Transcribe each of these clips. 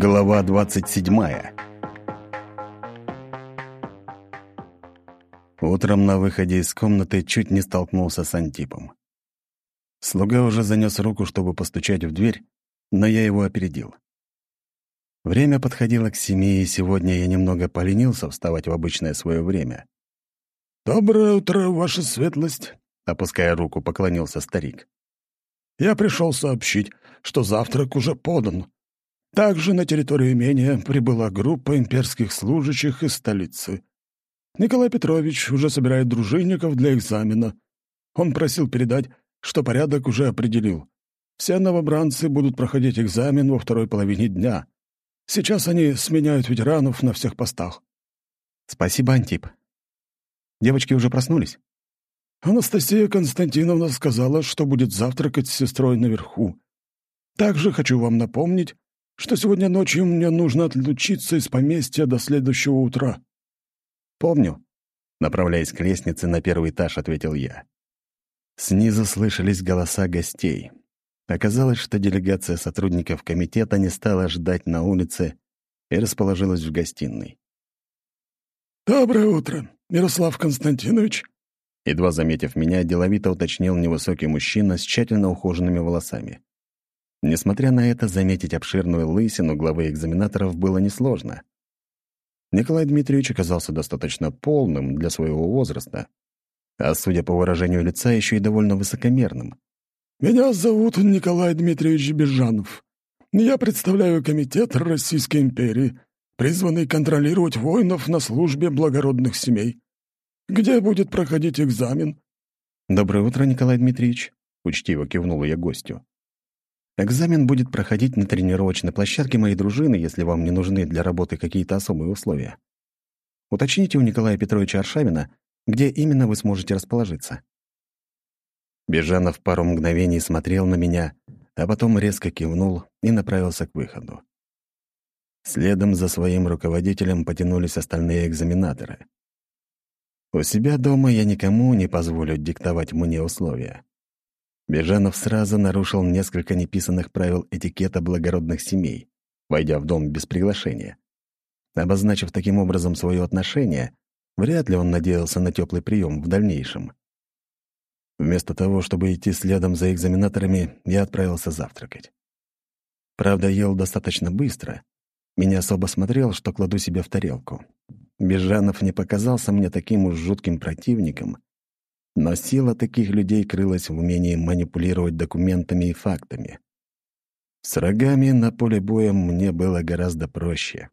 Глава 27 Утром на выходе из комнаты чуть не столкнулся с Антипом. Слуга уже занес руку, чтобы постучать в дверь, но я его опередил. Время подходило к семи, и сегодня я немного поленился вставать в обычное свое время. «Доброе утро, ваша светлость!» — опуская руку, поклонился старик. «Я пришел сообщить, что завтрак уже подан. Также на территорию имения прибыла группа имперских служащих из столицы. Николай Петрович уже собирает дружинников для экзамена. Он просил передать, что порядок уже определил. Все новобранцы будут проходить экзамен во второй половине дня. Сейчас они сменяют ветеранов на всех постах. Спасибо, Антип. Девочки уже проснулись? Анастасия Константиновна сказала, что будет завтракать с сестрой наверху. Также хочу вам напомнить, что сегодня ночью мне нужно отлучиться из поместья до следующего утра». «Помню», — направляясь к лестнице на первый этаж, ответил я. Снизу слышались голоса гостей. Оказалось, что делегация сотрудников комитета не стала ждать на улице и расположилась в гостиной. «Доброе утро, Мирослав Константинович!» Едва заметив меня, деловито уточнил невысокий мужчина с тщательно ухоженными волосами. Несмотря на это, заметить обширную лысину главы экзаменаторов было несложно. Николай Дмитриевич оказался достаточно полным для своего возраста, а, судя по выражению лица, еще и довольно высокомерным. «Меня зовут Николай Дмитриевич Бежанов. Я представляю Комитет Российской империи, призванный контролировать воинов на службе благородных семей. Где будет проходить экзамен?» «Доброе утро, Николай Дмитриевич», — учтиво кивнула я гостю. Экзамен будет проходить на тренировочной площадке моей дружины, если вам не нужны для работы какие-то особые условия. Уточните у Николая Петровича Аршавина, где именно вы сможете расположиться». Бежанов пару мгновений смотрел на меня, а потом резко кивнул и направился к выходу. Следом за своим руководителем потянулись остальные экзаменаторы. У себя дома я никому не позволю диктовать мне условия. Бежанов сразу нарушил несколько неписанных правил этикета благородных семей, войдя в дом без приглашения. Обозначив таким образом свое отношение, вряд ли он надеялся на теплый прием в дальнейшем. Вместо того, чтобы идти следом за экзаменаторами, я отправился завтракать. Правда, ел достаточно быстро. Меня особо смотрел, что кладу себе в тарелку. Бежанов не показался мне таким уж жутким противником, но сила таких людей крылась в умении манипулировать документами и фактами. С рогами на поле боя мне было гораздо проще.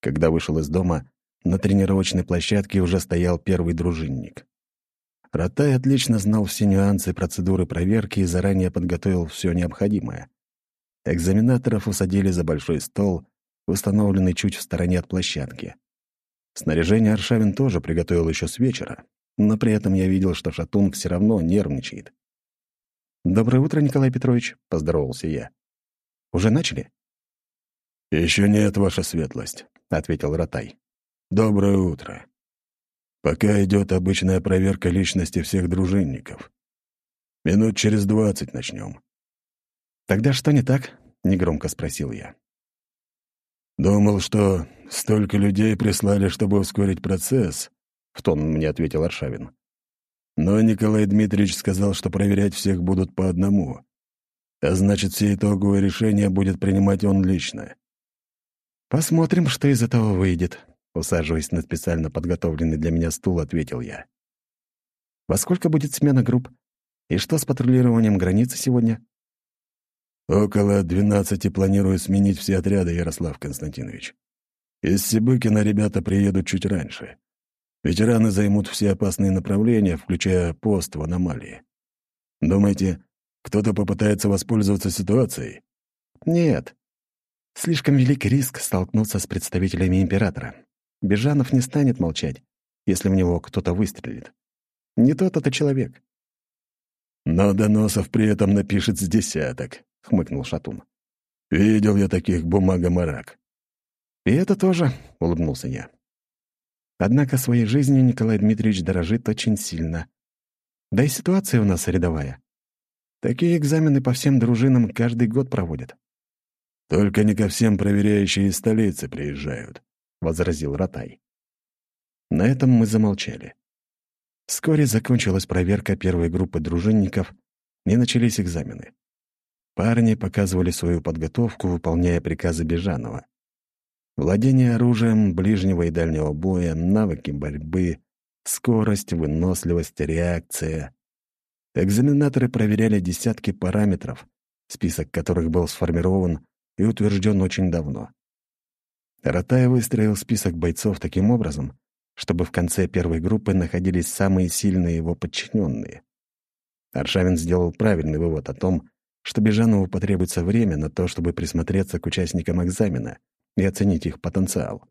Когда вышел из дома, на тренировочной площадке уже стоял первый дружинник. Ротай отлично знал все нюансы процедуры проверки и заранее подготовил все необходимое. Экзаменаторов усадили за большой стол, установленный чуть в стороне от площадки. Снаряжение Аршавин тоже приготовил еще с вечера, но при этом я видел, что Шатун все равно нервничает. «Доброе утро, Николай Петрович», — поздоровался я. «Уже начали?» Еще нет, ваша светлость», — ответил Ротай. «Доброе утро. Пока идет обычная проверка личности всех дружинников. Минут через двадцать начнем. «Тогда что не так?» — негромко спросил я. «Думал, что столько людей прислали, чтобы ускорить процесс, в тон мне ответил Аршавин. Но Николай Дмитриевич сказал, что проверять всех будут по одному. А значит, все итоговые решения будет принимать он лично. «Посмотрим, что из этого выйдет», — усаживаясь на специально подготовленный для меня стул, ответил я. «Во сколько будет смена групп? И что с патрулированием границы сегодня?» «Около двенадцати планирую сменить все отряды, Ярослав Константинович. Из Сибыкина ребята приедут чуть раньше. Ветераны займут все опасные направления, включая пост в аномалии. Думаете, кто-то попытается воспользоваться ситуацией? Нет. Слишком велик риск столкнуться с представителями императора. Бежанов не станет молчать, если в него кто-то выстрелит. Не тот это человек. «Но доносов при этом напишет с десяток», — хмыкнул Шатун. «Видел я таких бумага-марак». «И это тоже», — улыбнулся я. Однако своей жизнью Николай Дмитриевич дорожит очень сильно. Да и ситуация у нас рядовая. Такие экзамены по всем дружинам каждый год проводят. «Только не ко всем проверяющие из столицы приезжают», — возразил Ротай. На этом мы замолчали. Вскоре закончилась проверка первой группы дружинников, и начались экзамены. Парни показывали свою подготовку, выполняя приказы Бежанова. Владение оружием ближнего и дальнего боя, навыки борьбы, скорость, выносливость, реакция. Экзаменаторы проверяли десятки параметров, список которых был сформирован и утвержден очень давно. Ротай выстроил список бойцов таким образом, чтобы в конце первой группы находились самые сильные его подчиненные. Аршавин сделал правильный вывод о том, что Бежанову потребуется время на то, чтобы присмотреться к участникам экзамена и оценить их потенциал.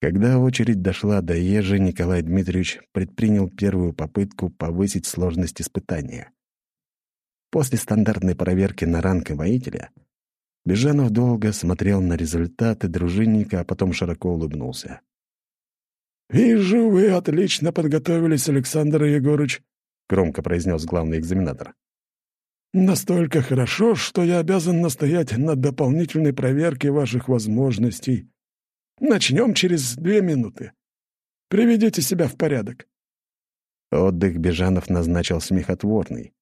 Когда очередь дошла до Ежи, Николай Дмитриевич предпринял первую попытку повысить сложность испытания. После стандартной проверки на ранг воителя Бежанов долго смотрел на результаты дружинника, а потом широко улыбнулся. «Вижу, вы отлично подготовились, Александр Егорыч», — громко произнес главный экзаменатор. «Настолько хорошо, что я обязан настоять на дополнительной проверке ваших возможностей. Начнем через две минуты. Приведите себя в порядок». Отдых Бежанов назначил смехотворный.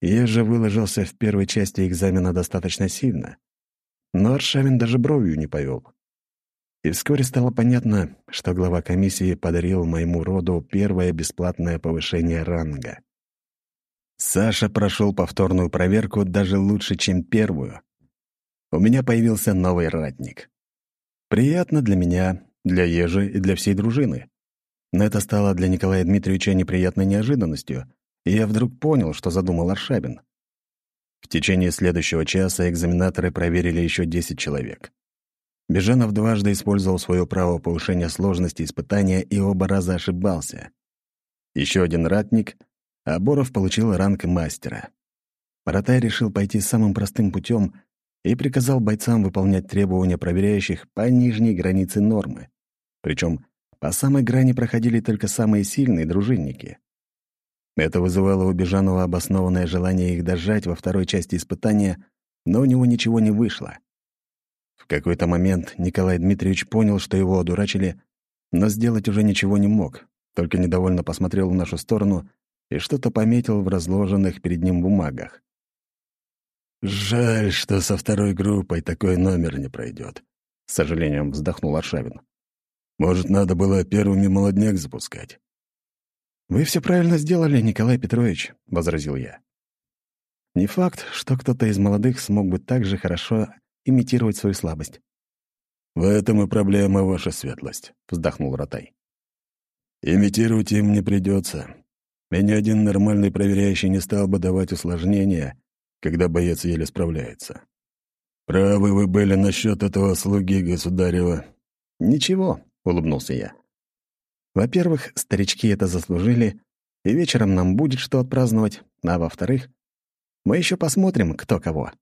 Я же выложился в первой части экзамена достаточно сильно. Но Аршавин даже бровью не повел. И вскоре стало понятно, что глава комиссии подарил моему роду первое бесплатное повышение ранга. Саша прошел повторную проверку даже лучше, чем первую. У меня появился новый ратник. Приятно для меня, для Ежи и для всей дружины. Но это стало для Николая Дмитриевича неприятной неожиданностью, и я вдруг понял, что задумал Аршабин. В течение следующего часа экзаменаторы проверили еще 10 человек. Бежанов дважды использовал свое право повышения сложности испытания и оба раза ошибался. Еще один ратник, а Боров получил ранг мастера. Ротай решил пойти самым простым путем и приказал бойцам выполнять требования проверяющих по нижней границе нормы. Причем по самой грани проходили только самые сильные дружинники. Это вызывало у Бежанова обоснованное желание их дожать во второй части испытания, но у него ничего не вышло. В какой-то момент Николай Дмитриевич понял, что его одурачили, но сделать уже ничего не мог, только недовольно посмотрел в нашу сторону и что-то пометил в разложенных перед ним бумагах. «Жаль, что со второй группой такой номер не пройдет», — с сожалением вздохнул Аршавин. «Может, надо было первыми молодняк запускать?» «Вы все правильно сделали, Николай Петрович», — возразил я. «Не факт, что кто-то из молодых смог бы так же хорошо имитировать свою слабость». «В этом и проблема, ваша светлость», — вздохнул Ротай. «Имитировать им не придется. И ни один нормальный проверяющий не стал бы давать усложнения, когда боец еле справляется. Правы вы были насчет этого слуги государева». «Ничего», — улыбнулся я. «Во-первых, старички это заслужили, и вечером нам будет что отпраздновать, а во-вторых, мы еще посмотрим, кто кого».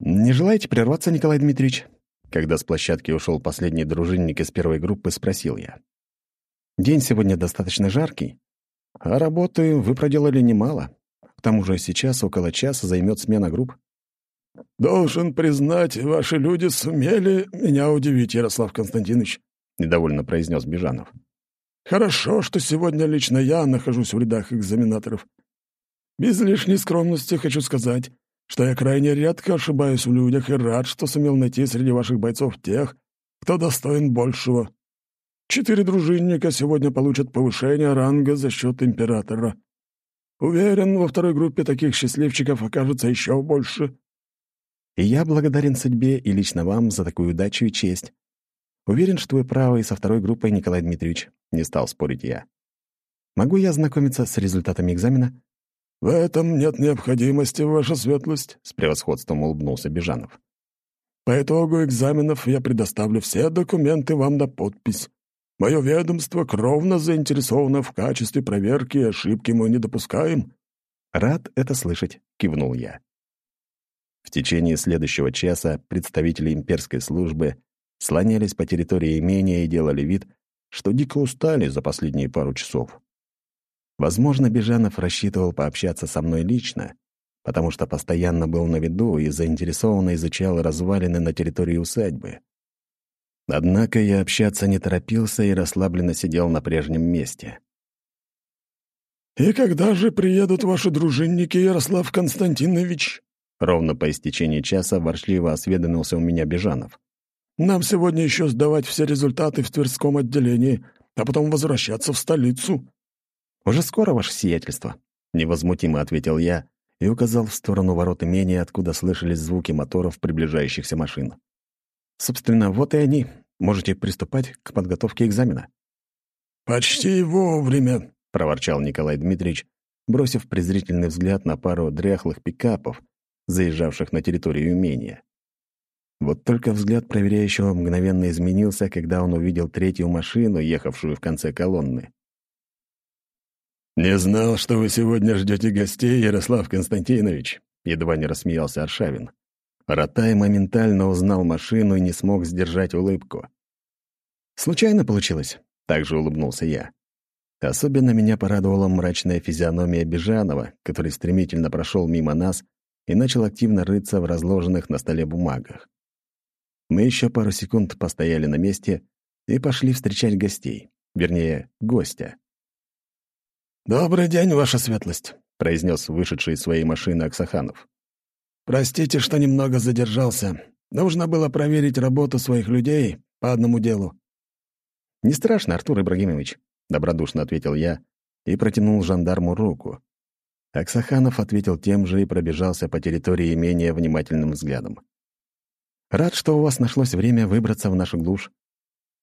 «Не желаете прерваться, Николай Дмитриевич?» Когда с площадки ушел последний дружинник из первой группы, спросил я. «День сегодня достаточно жаркий, а работы вы проделали немало. К тому же сейчас около часа займет смена групп». «Должен признать, ваши люди сумели меня удивить, Ярослав Константинович», — недовольно произнес Бежанов. «Хорошо, что сегодня лично я нахожусь в рядах экзаменаторов. Без лишней скромности хочу сказать, что я крайне редко ошибаюсь в людях и рад, что сумел найти среди ваших бойцов тех, кто достоин большего. Четыре дружинника сегодня получат повышение ранга за счет императора. Уверен, во второй группе таких счастливчиков окажется еще больше. И я благодарен судьбе и лично вам за такую удачу и честь. Уверен, что вы правы и со второй группой, Николай Дмитриевич. Не стал спорить я. Могу я ознакомиться с результатами экзамена? «В этом нет необходимости, ваша светлость», — с превосходством улыбнулся Бежанов. «По итогу экзаменов я предоставлю все документы вам на подпись. Мое ведомство кровно заинтересовано в качестве проверки, ошибки мы не допускаем». «Рад это слышать», — кивнул я. В течение следующего часа представители имперской службы слонялись по территории имения и делали вид, что дико устали за последние пару часов. Возможно, Бежанов рассчитывал пообщаться со мной лично, потому что постоянно был на виду и заинтересованно изучал развалины на территории усадьбы. Однако я общаться не торопился и расслабленно сидел на прежнем месте. «И когда же приедут ваши дружинники, Ярослав Константинович?» Ровно по истечении часа ворчливо осведомился у меня Бежанов. «Нам сегодня еще сдавать все результаты в Тверском отделении, а потом возвращаться в столицу». «Уже скоро, ваше сиятельство», — невозмутимо ответил я и указал в сторону ворот имения, откуда слышались звуки моторов приближающихся машин. «Собственно, вот и они. Можете приступать к подготовке экзамена». «Почти вовремя», — проворчал Николай Дмитриевич, бросив презрительный взгляд на пару дряхлых пикапов, заезжавших на территорию имения. Вот только взгляд проверяющего мгновенно изменился, когда он увидел третью машину, ехавшую в конце колонны. «Не знал, что вы сегодня ждете гостей, Ярослав Константинович», — едва не рассмеялся Аршавин. Ротай моментально узнал машину и не смог сдержать улыбку. «Случайно получилось?» — также улыбнулся я. Особенно меня порадовала мрачная физиономия Бежанова, который стремительно прошел мимо нас и начал активно рыться в разложенных на столе бумагах. Мы еще пару секунд постояли на месте и пошли встречать гостей, вернее, гостя. «Добрый день, ваша светлость», — произнес вышедший из своей машины Аксаханов. «Простите, что немного задержался. Нужно было проверить работу своих людей по одному делу». «Не страшно, Артур Ибрагимович», — добродушно ответил я и протянул жандарму руку. Аксаханов ответил тем же и пробежался по территории имения внимательным взглядом. «Рад, что у вас нашлось время выбраться в нашу глушь».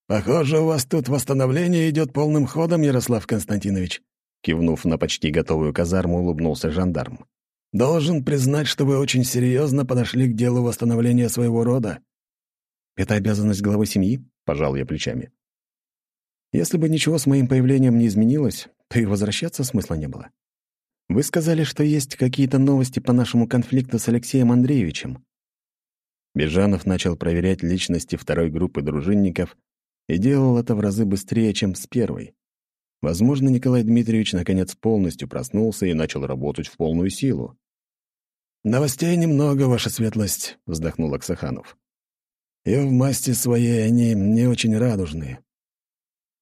«Похоже, у вас тут восстановление идет полным ходом, Ярослав Константинович», кивнув на почти готовую казарму, улыбнулся жандарм. Должен признать, что вы очень серьезно подошли к делу восстановления своего рода. Это обязанность главы семьи, пожал я плечами. Если бы ничего с моим появлением не изменилось, то и возвращаться смысла не было. Вы сказали, что есть какие-то новости по нашему конфликту с Алексеем Андреевичем. Бежанов начал проверять личности второй группы дружинников и делал это в разы быстрее, чем с первой. Возможно, Николай Дмитриевич наконец полностью проснулся и начал работать в полную силу. «Новостей немного, ваша светлость», — вздохнул Аксаханов. «И в масти своей они не очень радужные».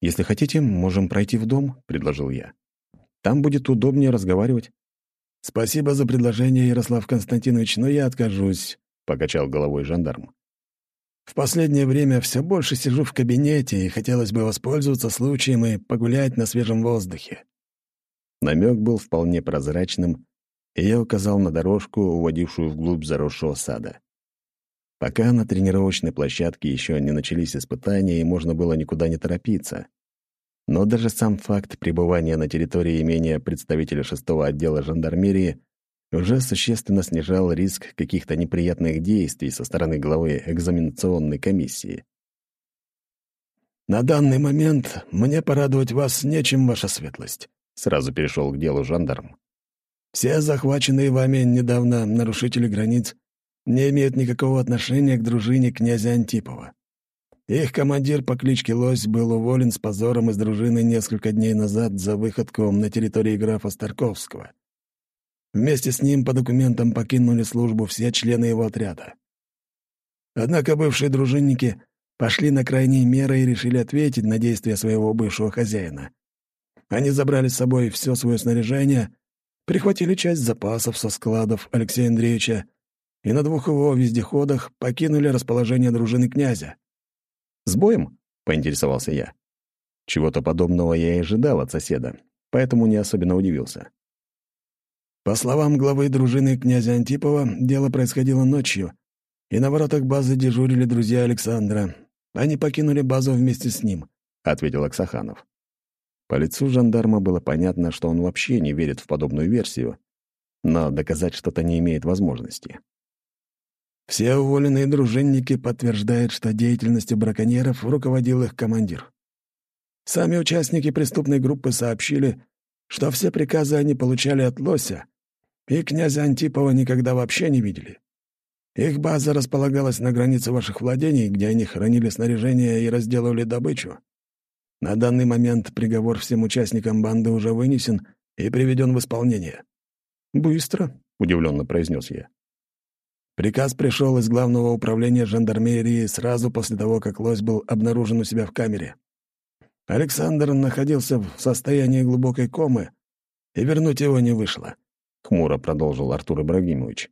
«Если хотите, можем пройти в дом», — предложил я. «Там будет удобнее разговаривать». «Спасибо за предложение, Ярослав Константинович, но я откажусь», — покачал головой жандарм. «В последнее время все больше сижу в кабинете, и хотелось бы воспользоваться случаем и погулять на свежем воздухе». Намек был вполне прозрачным, и я указал на дорожку, уводившую вглубь заросшего сада. Пока на тренировочной площадке еще не начались испытания, и можно было никуда не торопиться. Но даже сам факт пребывания на территории имения представителя шестого отдела жандармерии уже существенно снижал риск каких-то неприятных действий со стороны главы экзаменационной комиссии. «На данный момент мне порадовать вас нечем, ваша светлость», — сразу перешел к делу жандарм. Все захваченные вами недавно нарушители границ не имеют никакого отношения к дружине князя Антипова. Их командир по кличке Лось был уволен с позором из дружины несколько дней назад за выходку на территории графа Старковского. Вместе с ним по документам покинули службу все члены его отряда. Однако бывшие дружинники пошли на крайние меры и решили ответить на действия своего бывшего хозяина. Они забрали с собой все свое снаряжение — прихватили часть запасов со складов Алексея Андреевича и на двух его вездеходах покинули расположение дружины князя. «С боем?» — поинтересовался я. Чего-то подобного я и ожидал от соседа, поэтому не особенно удивился. По словам главы дружины князя Антипова, дело происходило ночью, и на воротах базы дежурили друзья Александра. Они покинули базу вместе с ним, — ответил Аксаханов. По лицу жандарма было понятно, что он вообще не верит в подобную версию, но доказать что-то не имеет возможности. Все уволенные дружинники подтверждают, что деятельностью браконьеров руководил их командир. Сами участники преступной группы сообщили, что все приказы они получали от Лося, и князя Антипова никогда вообще не видели. Их база располагалась на границе ваших владений, где они хранили снаряжение и разделывали добычу. На данный момент приговор всем участникам банды уже вынесен и приведен в исполнение». «Быстро», — удивленно произнес я. Приказ пришел из главного управления жандармерии сразу после того, как лось был обнаружен у себя в камере. Александр находился в состоянии глубокой комы, и вернуть его не вышло», — хмуро продолжил Артур Ибрагимович.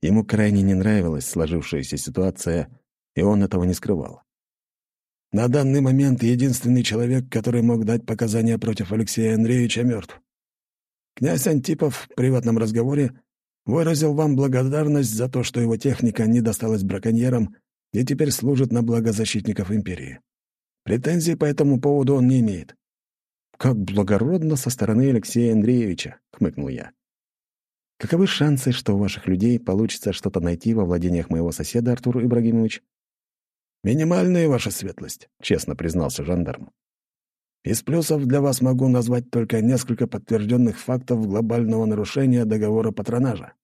Ему крайне не нравилась сложившаяся ситуация, и он этого не скрывал. «На данный момент единственный человек, который мог дать показания против Алексея Андреевича, мертв. Князь Антипов в приватном разговоре выразил вам благодарность за то, что его техника не досталась браконьерам и теперь служит на благо защитников империи. Претензий по этому поводу он не имеет. «Как благородно со стороны Алексея Андреевича», — хмыкнул я. «Каковы шансы, что у ваших людей получится что-то найти во владениях моего соседа, Артур Ибрагимович?» «Минимальная ваша светлость», — честно признался жандарм. «Из плюсов для вас могу назвать только несколько подтвержденных фактов глобального нарушения договора патронажа.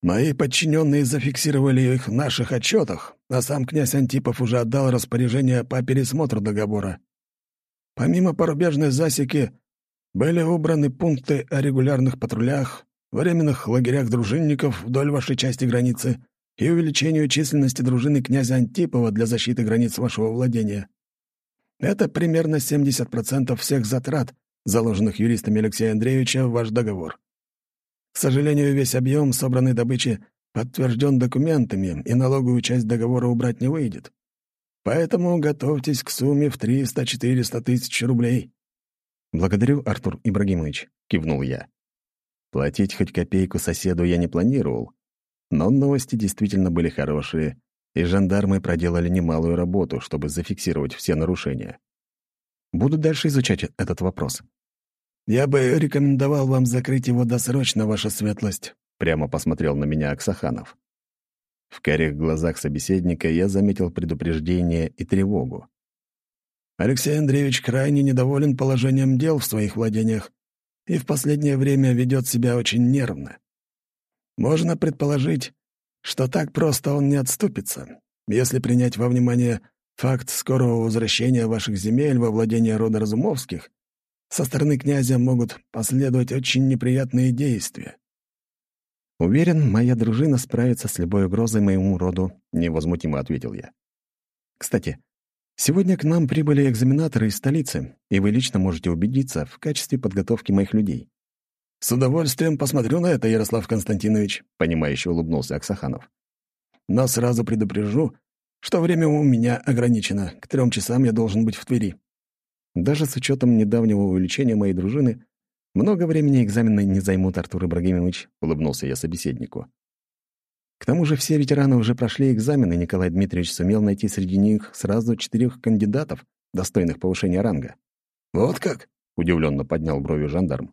Мои подчиненные зафиксировали их в наших отчетах, а сам князь Антипов уже отдал распоряжение по пересмотру договора. Помимо порубежной засеки были убраны пункты о регулярных патрулях, временных лагерях дружинников вдоль вашей части границы и увеличению численности дружины князя Антипова для защиты границ вашего владения. Это примерно 70% всех затрат, заложенных юристами Алексея Андреевича в ваш договор. К сожалению, весь объем собранной добычи подтвержден документами, и налоговую часть договора убрать не выйдет. Поэтому готовьтесь к сумме в 300-400 тысяч рублей». «Благодарю, Артур Ибрагимович», — кивнул я. Платить хоть копейку соседу я не планировал, но новости действительно были хорошие, и жандармы проделали немалую работу, чтобы зафиксировать все нарушения. Буду дальше изучать этот вопрос. «Я бы рекомендовал вам закрыть его досрочно, ваша светлость», — прямо посмотрел на меня Аксаханов. В карих глазах собеседника я заметил предупреждение и тревогу. «Алексей Андреевич крайне недоволен положением дел в своих владениях и в последнее время ведет себя очень нервно. Можно предположить, что так просто он не отступится, если принять во внимание факт скорого возвращения ваших земель во владение рода Разумовских со стороны князя могут последовать очень неприятные действия. «Уверен, моя дружина справится с любой угрозой моему роду», — невозмутимо ответил я. «Кстати, сегодня к нам прибыли экзаменаторы из столицы, и вы лично можете убедиться в качестве подготовки моих людей». «С удовольствием посмотрю на это, Ярослав Константинович», — понимающе улыбнулся Аксаханов. «Но сразу предупрежу, что время у меня ограничено. К трем часам я должен быть в Твери». Даже с учетом недавнего увеличения моей дружины, много времени экзамены не займут, Артур Ибрагимович, улыбнулся я собеседнику. К тому же все ветераны уже прошли экзамен, и Николай Дмитриевич сумел найти среди них сразу четырех кандидатов, достойных повышения ранга. «Вот как?» — удивленно поднял брови жандарм.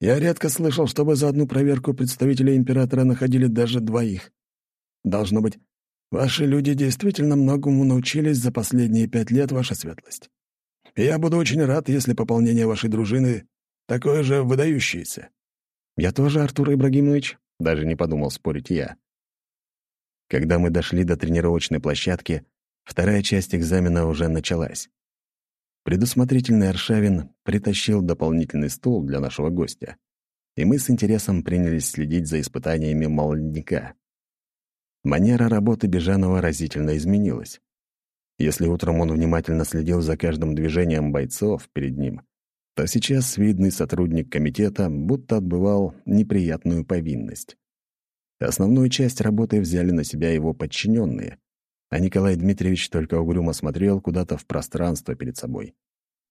«Я редко слышал, чтобы за одну проверку представители императора находили даже двоих. Должно быть, ваши люди действительно многому научились за последние пять лет, ваша светлость я буду очень рад, если пополнение вашей дружины такое же выдающееся». «Я тоже, Артур Ибрагимович», — даже не подумал спорить я. Когда мы дошли до тренировочной площадки, вторая часть экзамена уже началась. Предусмотрительный Аршавин притащил дополнительный стул для нашего гостя, и мы с интересом принялись следить за испытаниями молодняка. Манера работы Бежанова разительно изменилась. Если утром он внимательно следил за каждым движением бойцов перед ним, то сейчас видный сотрудник комитета будто отбывал неприятную повинность. Основную часть работы взяли на себя его подчиненные, а Николай Дмитриевич только угрюмо смотрел куда-то в пространство перед собой.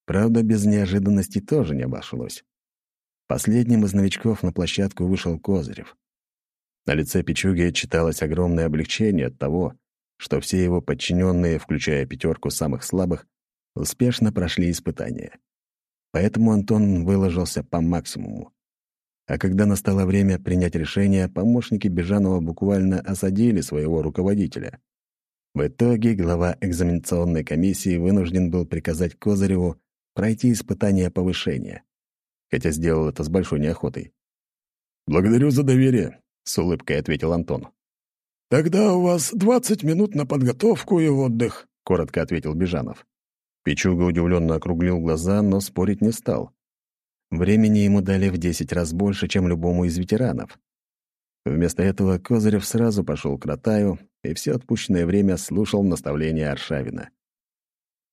Правда, без неожиданностей тоже не обошлось. Последним из новичков на площадку вышел Козырев. На лице Пичуги читалось огромное облегчение от того, что все его подчиненные, включая пятерку самых слабых, успешно прошли испытания. Поэтому Антон выложился по максимуму. А когда настало время принять решение, помощники Бежанова буквально осадили своего руководителя. В итоге глава экзаменационной комиссии вынужден был приказать Козыреву пройти испытание повышения, хотя сделал это с большой неохотой. «Благодарю за доверие», — с улыбкой ответил Антон. «Тогда у вас двадцать минут на подготовку и отдых», — коротко ответил Бежанов. Пичуга удивленно округлил глаза, но спорить не стал. Времени ему дали в десять раз больше, чем любому из ветеранов. Вместо этого Козырев сразу пошел к Ротаю и все отпущенное время слушал наставления Аршавина.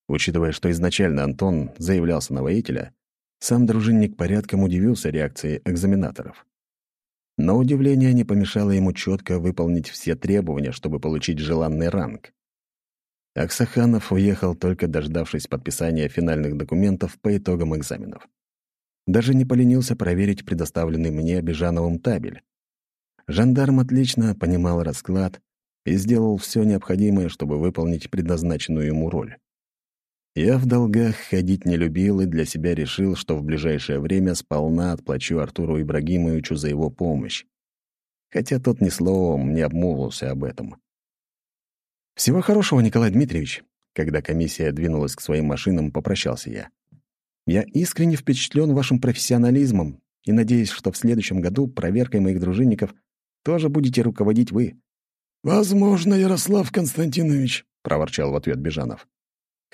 Учитывая, что изначально Антон заявлялся на воителя, сам дружинник порядком удивился реакции экзаменаторов. Но удивление не помешало ему четко выполнить все требования, чтобы получить желанный ранг. Аксаханов уехал, только дождавшись подписания финальных документов по итогам экзаменов. Даже не поленился проверить предоставленный мне Бежановым табель. Жандарм отлично понимал расклад и сделал все необходимое, чтобы выполнить предназначенную ему роль. Я в долгах ходить не любил и для себя решил, что в ближайшее время сполна отплачу Артуру Ибрагимовичу за его помощь. Хотя тот ни словом не обмолвился об этом. «Всего хорошего, Николай Дмитриевич!» Когда комиссия двинулась к своим машинам, попрощался я. «Я искренне впечатлен вашим профессионализмом и надеюсь, что в следующем году проверкой моих дружинников тоже будете руководить вы». «Возможно, Ярослав Константинович», — проворчал в ответ Бежанов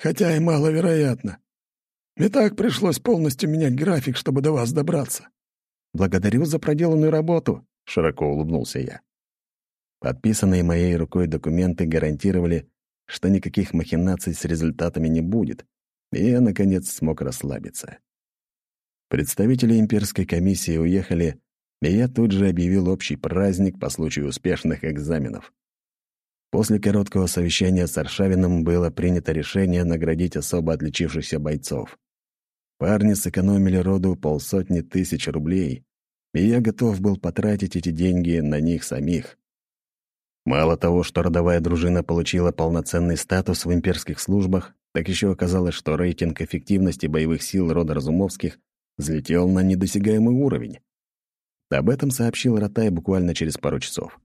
хотя и маловероятно. И так пришлось полностью менять график, чтобы до вас добраться. «Благодарю за проделанную работу», — широко улыбнулся я. Подписанные моей рукой документы гарантировали, что никаких махинаций с результатами не будет, и я, наконец, смог расслабиться. Представители имперской комиссии уехали, и я тут же объявил общий праздник по случаю успешных экзаменов. После короткого совещания с Аршавиным было принято решение наградить особо отличившихся бойцов. Парни сэкономили роду полсотни тысяч рублей, и я готов был потратить эти деньги на них самих. Мало того, что родовая дружина получила полноценный статус в имперских службах, так еще оказалось, что рейтинг эффективности боевых сил рода Разумовских взлетел на недосягаемый уровень. Об этом сообщил Ротай буквально через пару часов.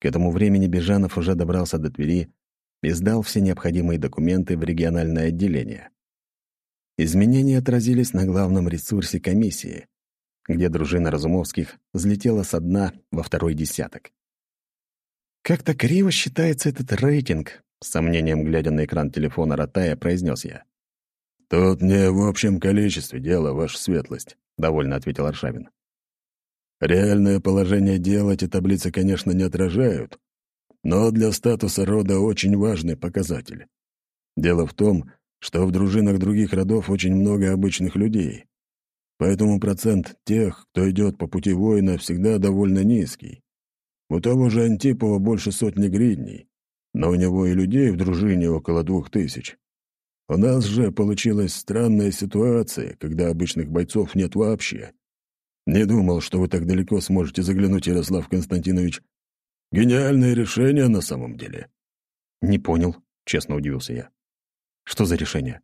К этому времени Бежанов уже добрался до Твери и сдал все необходимые документы в региональное отделение. Изменения отразились на главном ресурсе комиссии, где дружина Разумовских взлетела со дна во второй десяток. «Как-то криво считается этот рейтинг», — с сомнением глядя на экран телефона Ротая, произнес я. «Тут не в общем количестве дело, ваша светлость», — довольно ответил Аршавин. Реальное положение дел эти таблицы, конечно, не отражают, но для статуса рода очень важный показатель. Дело в том, что в дружинах других родов очень много обычных людей. Поэтому процент тех, кто идет по пути воина, всегда довольно низкий. У того же Антипова больше сотни гридней, но у него и людей в дружине около двух тысяч. У нас же получилась странная ситуация, когда обычных бойцов нет вообще. Не думал, что вы так далеко сможете заглянуть, Ярослав Константинович. Гениальное решение на самом деле. Не понял, честно удивился я. Что за решение?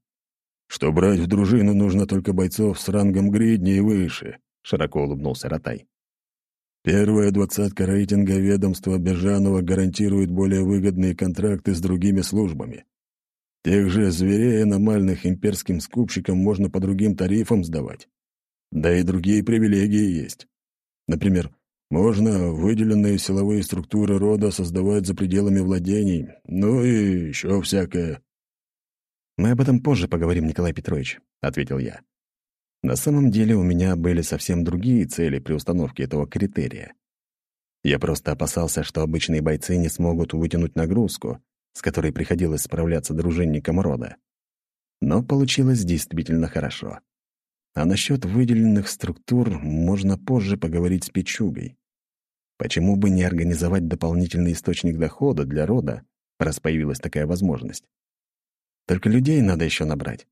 Что брать в дружину нужно только бойцов с рангом гридни и выше, широко улыбнулся Ротай. Первая двадцатка рейтинга ведомства Бежанова гарантирует более выгодные контракты с другими службами. Тех же зверей аномальных имперским скупщикам можно по другим тарифам сдавать. Да и другие привилегии есть. Например, можно выделенные силовые структуры рода создавать за пределами владений, ну и еще всякое. «Мы об этом позже поговорим, Николай Петрович», — ответил я. На самом деле у меня были совсем другие цели при установке этого критерия. Я просто опасался, что обычные бойцы не смогут вытянуть нагрузку, с которой приходилось справляться дружинникам рода. Но получилось действительно хорошо. А насчет выделенных структур можно позже поговорить с Пичугой. Почему бы не организовать дополнительный источник дохода для рода, раз появилась такая возможность? Только людей надо еще набрать.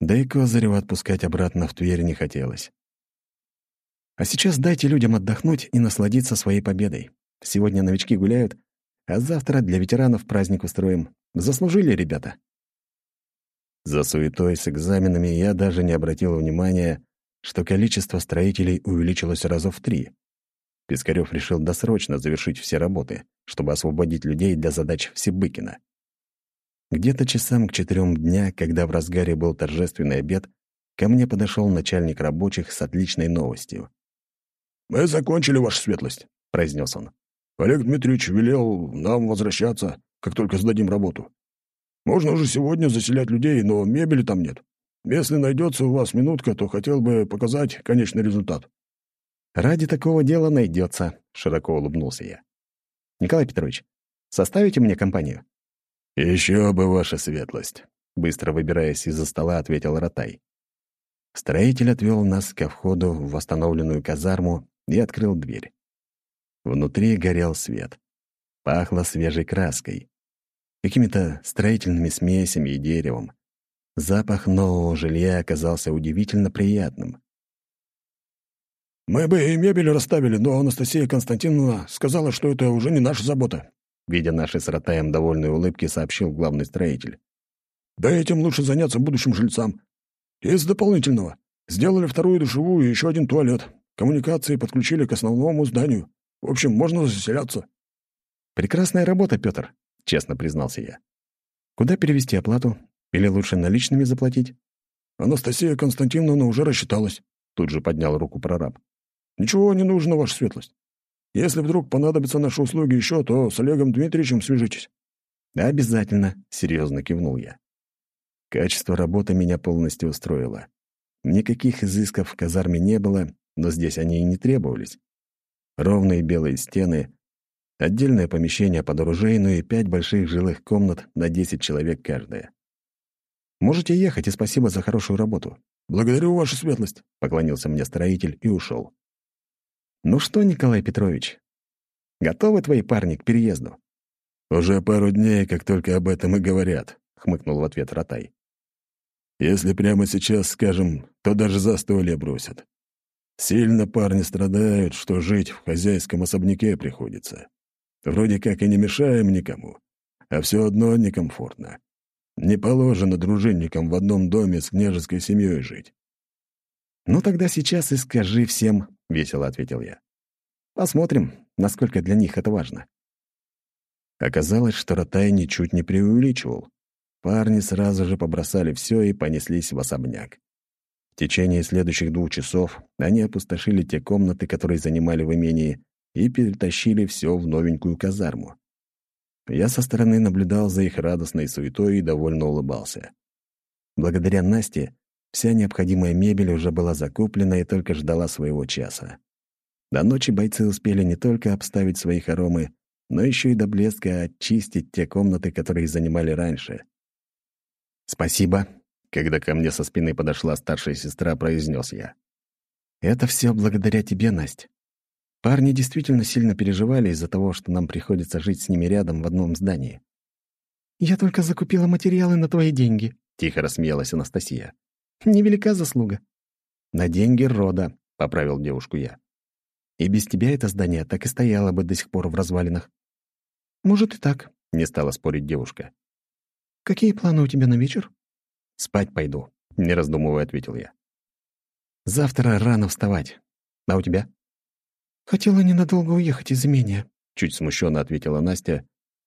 Да и Козырева отпускать обратно в Тверь не хотелось. А сейчас дайте людям отдохнуть и насладиться своей победой. Сегодня новички гуляют, а завтра для ветеранов праздник устроим. Заслужили, ребята. За суетой с экзаменами я даже не обратил внимания, что количество строителей увеличилось раза в три. Пискарев решил досрочно завершить все работы, чтобы освободить людей для задач Всебыкина. Где-то часам к четырем дня, когда в разгаре был торжественный обед, ко мне подошел начальник рабочих с отличной новостью. «Мы закончили, ваша светлость», — произнес он. «Олег Дмитриевич велел нам возвращаться, как только сдадим работу. Можно уже сегодня заселять людей, но мебели там нет. Если найдется у вас минутка, то хотел бы показать конечный результат». «Ради такого дела найдется», — широко улыбнулся я. «Николай Петрович, составите мне компанию?» «Еще бы, ваша светлость», — быстро выбираясь из-за стола, ответил Ротай. Строитель отвел нас ко входу в восстановленную казарму и открыл дверь. Внутри горел свет. Пахло свежей краской, какими-то строительными смесями и деревом. Запах нового жилья оказался удивительно приятным. «Мы бы и мебель расставили, но Анастасия Константиновна сказала, что это уже не наша забота», видя наши с Ротаем довольные улыбки, сообщил главный строитель. «Да этим лучше заняться будущим жильцам. Из дополнительного. Сделали вторую душевую и еще один туалет. Коммуникации подключили к основному зданию. В общем, можно заселяться». «Прекрасная работа, Петр», — честно признался я. «Куда перевести оплату? Или лучше наличными заплатить?» «Анастасия Константиновна уже рассчиталась», — тут же поднял руку прораб. «Ничего не нужно, ваша светлость. Если вдруг понадобятся наши услуги еще, то с Олегом Дмитриевичем свяжитесь». «Обязательно», — серьезно кивнул я. Качество работы меня полностью устроило. Никаких изысков в казарме не было, но здесь они и не требовались. Ровные белые стены, отдельное помещение под оружейную и пять больших жилых комнат на 10 человек каждая. «Можете ехать, и спасибо за хорошую работу». «Благодарю, ваша светлость», — поклонился мне строитель и ушел. «Ну что, Николай Петрович, готовы твои парни к переезду?» «Уже пару дней, как только об этом и говорят», — хмыкнул в ответ Ротай. «Если прямо сейчас скажем, то даже застолье бросят. Сильно парни страдают, что жить в хозяйском особняке приходится. Вроде как и не мешаем никому, а все одно некомфортно. Не положено дружинникам в одном доме с княжеской семьей жить. «Ну тогда сейчас и скажи всем», — весело ответил я. «Посмотрим, насколько для них это важно». Оказалось, что Ротай ничуть не преувеличивал. Парни сразу же побросали все и понеслись в особняк. В течение следующих двух часов они опустошили те комнаты, которые занимали в имении, и перетащили все в новенькую казарму. Я со стороны наблюдал за их радостной суетой и довольно улыбался. Благодаря Насте Вся необходимая мебель уже была закуплена и только ждала своего часа. До ночи бойцы успели не только обставить свои хоромы, но еще и до блеска очистить те комнаты, которые занимали раньше. «Спасибо», — когда ко мне со спины подошла старшая сестра, произнес я. «Это все благодаря тебе, Настя. Парни действительно сильно переживали из-за того, что нам приходится жить с ними рядом в одном здании». «Я только закупила материалы на твои деньги», — тихо рассмеялась Анастасия. Невелика заслуга. На деньги рода, поправил девушку я. И без тебя это здание так и стояло бы до сих пор в развалинах. Может и так, не стала спорить девушка. Какие планы у тебя на вечер? Спать пойду, не раздумывая, ответил я. Завтра рано вставать. А у тебя? Хотела ненадолго уехать из имения, чуть смущенно ответила Настя,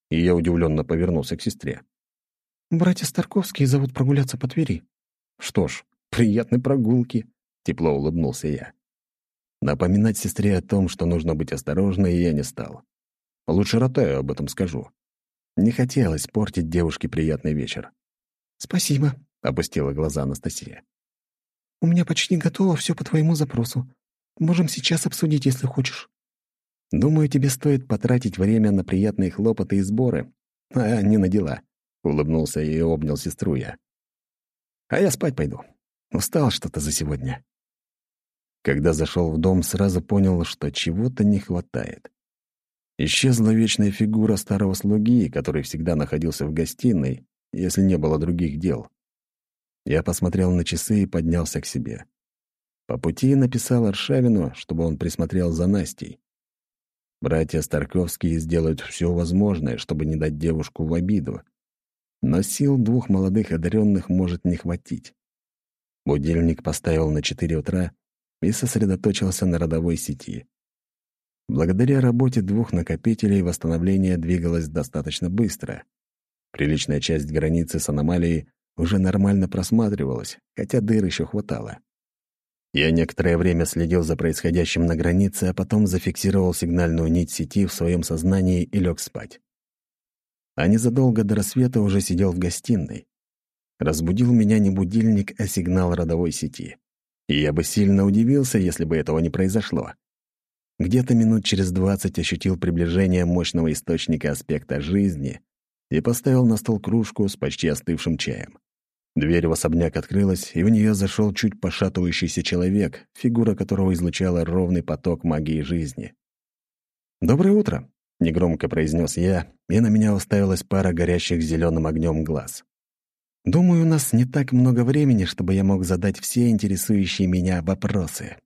и я удивленно повернулся к сестре. Братья Старковские зовут прогуляться по Твери. Что ж, приятной прогулки, тепло улыбнулся я. Напоминать сестре о том, что нужно быть осторожной, я не стал. Лучше Ротаю об этом скажу. Не хотелось портить девушке приятный вечер. «Спасибо», — опустила глаза Анастасия. «У меня почти готово все по твоему запросу. Можем сейчас обсудить, если хочешь». «Думаю, тебе стоит потратить время на приятные хлопоты и сборы, а не на дела», — улыбнулся и обнял сестру я. А я спать пойду. Устал что-то за сегодня. Когда зашел в дом, сразу понял, что чего-то не хватает. Исчезла вечная фигура старого слуги, который всегда находился в гостиной, если не было других дел. Я посмотрел на часы и поднялся к себе. По пути написал Аршавину, чтобы он присмотрел за Настей. Братья Старковские сделают все возможное, чтобы не дать девушку в обиду, но сил двух молодых одаренных может не хватить. Будильник поставил на 4 утра и сосредоточился на родовой сети. Благодаря работе двух накопителей восстановление двигалось достаточно быстро. Приличная часть границы с аномалией уже нормально просматривалась, хотя дыр еще хватало. Я некоторое время следил за происходящим на границе, а потом зафиксировал сигнальную нить сети в своем сознании и лег спать а незадолго до рассвета уже сидел в гостиной. Разбудил меня не будильник, а сигнал родовой сети. И я бы сильно удивился, если бы этого не произошло. где-то минут через двадцать ощутил приближение мощного источника аспекта жизни и поставил на стол кружку с почти остывшим чаем. Дверь в особняк открылась, и в нее зашел чуть пошатывающийся человек, фигура которого излучала ровный поток магии жизни. «Доброе утро!» — негромко произнес я, и на меня уставилась пара горящих зеленым огнем глаз. «Думаю, у нас не так много времени, чтобы я мог задать все интересующие меня вопросы».